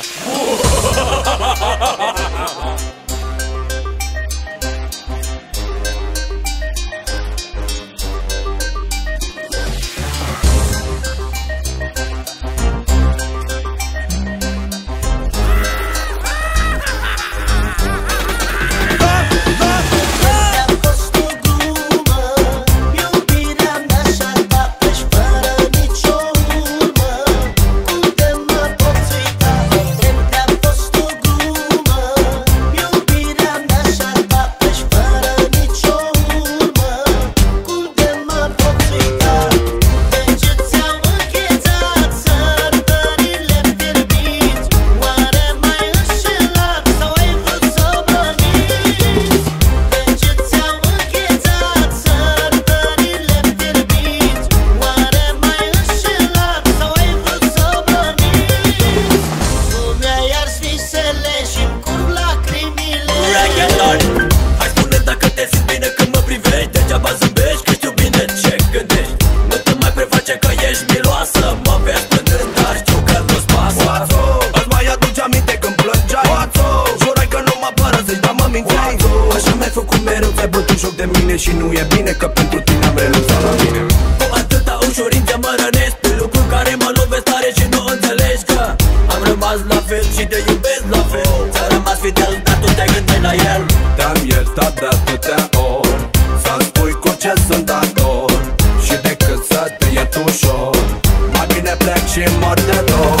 awesome. și nu e bine Că pentru tine am renunțat la mine. Cu atâta ușurință mă rănesc Pe lucruri care mă lovesc tare și nu înțelegi Că am rămas la fel și te iubesc la fel. Ți-a rămas fidel, dar tu te gândești la el. Te-am iertat de atâtea ori. Să-mi spui cu ce sunt dator Și decât să te iert ușor. Mai bine plec și mor de dor